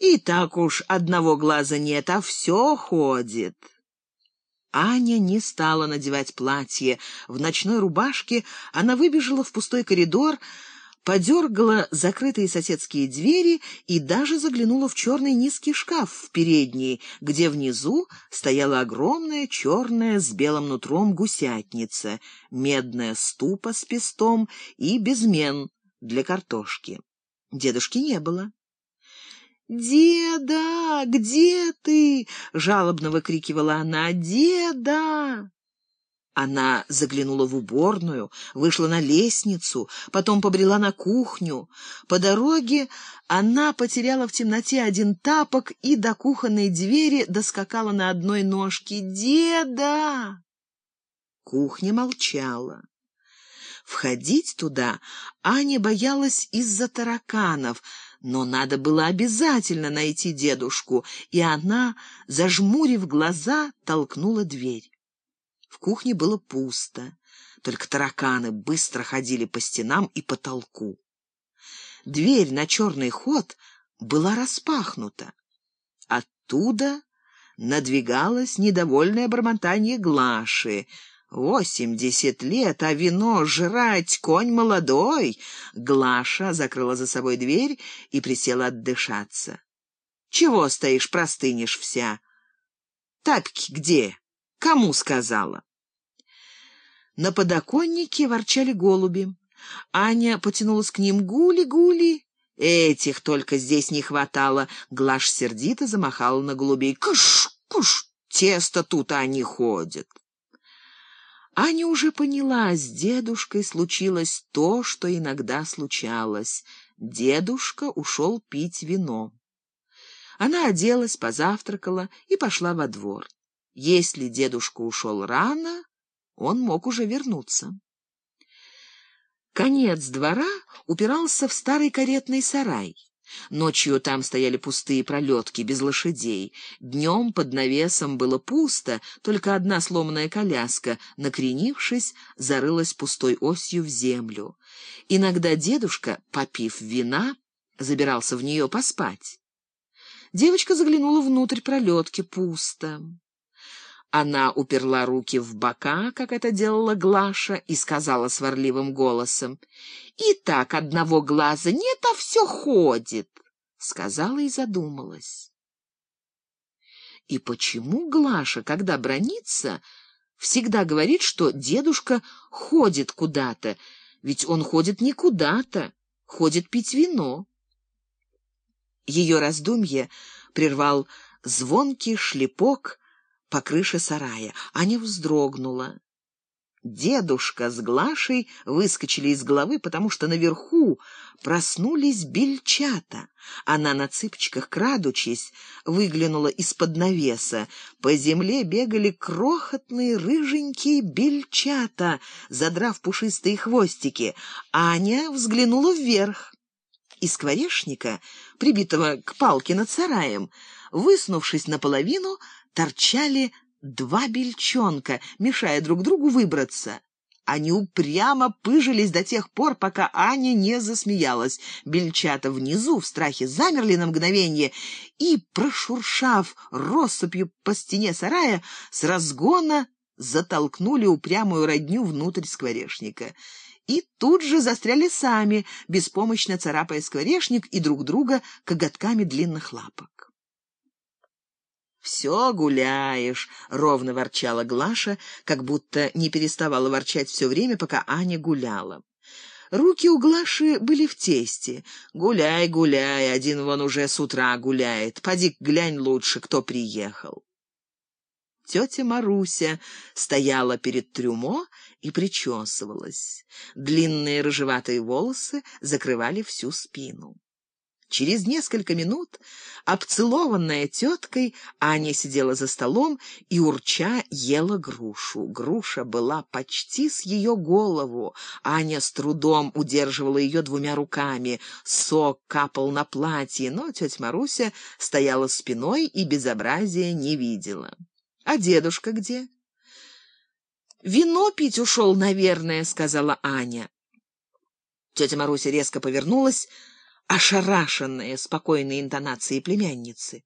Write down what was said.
И так уж одного глаза нет, а все ходит. Аня не стала надевать платье. В ночной рубашке она выбежала в пустой коридор, подергала закрытые соседские двери и даже заглянула в черный низкий шкаф в передней, где внизу стояла огромная черная с белым нутром гусятница, медная ступа с пестом и безмен для картошки. Дедушки не было. «Деда, где ты?» — жалобно выкрикивала она. «Деда!» Она заглянула в уборную, вышла на лестницу, потом побрела на кухню. По дороге она потеряла в темноте один тапок и до кухонной двери доскакала на одной ножке. «Деда!» Кухня молчала. Входить туда Аня боялась из-за тараканов — но надо было обязательно найти дедушку, и она, зажмурив глаза, толкнула дверь. В кухне было пусто, только тараканы быстро ходили по стенам и потолку. Дверь на черный ход была распахнута. Оттуда надвигалось недовольное бормотание Глаши — Восемьдесят лет, а вино жрать, конь молодой. Глаша закрыла за собой дверь и присела отдышаться. Чего стоишь, простынешь вся? Тапки где? Кому сказала? На подоконнике ворчали голуби. Аня потянулась к ним. Гули-гули. Этих только здесь не хватало. Глаш сердито замахала на голубей. Кыш, куш, тесто тут они ходят. Аня уже поняла, с дедушкой случилось то, что иногда случалось. Дедушка ушел пить вино. Она оделась, позавтракала и пошла во двор. Если дедушка ушел рано, он мог уже вернуться. Конец двора упирался в старый каретный сарай. Ночью там стояли пустые пролетки, без лошадей. Днем под навесом было пусто, только одна сломанная коляска, накренившись, зарылась пустой осью в землю. Иногда дедушка, попив вина, забирался в нее поспать. Девочка заглянула внутрь пролетки, пусто. Она уперла руки в бока, как это делала Глаша, и сказала сварливым голосом. «И так одного глаза нет, а все ходит!» Сказала и задумалась. И почему Глаша, когда бронится, всегда говорит, что дедушка ходит куда-то, ведь он ходит не куда-то, ходит пить вино? Ее раздумье прервал звонкий шлепок, по крыше сарая. Аня вздрогнула. Дедушка с Глашей выскочили из головы, потому что наверху проснулись бельчата. Она на цыпочках, крадучись, выглянула из-под навеса. По земле бегали крохотные рыженькие бельчата, задрав пушистые хвостики. Аня взглянула вверх. Из скворечника, прибитого к палке над сараем, выснувшись наполовину, торчали два бельчонка, мешая друг другу выбраться. Они упрямо пыжились до тех пор, пока Аня не засмеялась. Бельчата внизу в страхе замерли на мгновение и, прошуршав россыпью по стене сарая, с разгона затолкнули упрямую родню внутрь скворечника. И тут же застряли сами, беспомощно царапая скворечник и друг друга коготками длинных лапок. «Все гуляешь», — ровно ворчала Глаша, как будто не переставала ворчать все время, пока Аня гуляла. Руки у Глаши были в тесте. «Гуляй, гуляй, один вон уже с утра гуляет. Поди глянь лучше, кто приехал». Тетя Маруся стояла перед трюмо и причесывалась. Длинные рыжеватые волосы закрывали всю спину. Через несколько минут, обцелованная теткой, Аня сидела за столом и, урча, ела грушу. Груша была почти с ее голову. Аня с трудом удерживала ее двумя руками. Сок капал на платье, но тетя Маруся стояла спиной и безобразия не видела. «А дедушка где?» «Вино пить ушел, наверное», — сказала Аня. Тетя Маруся резко повернулась, ошарашенная спокойной интонацией племянницы.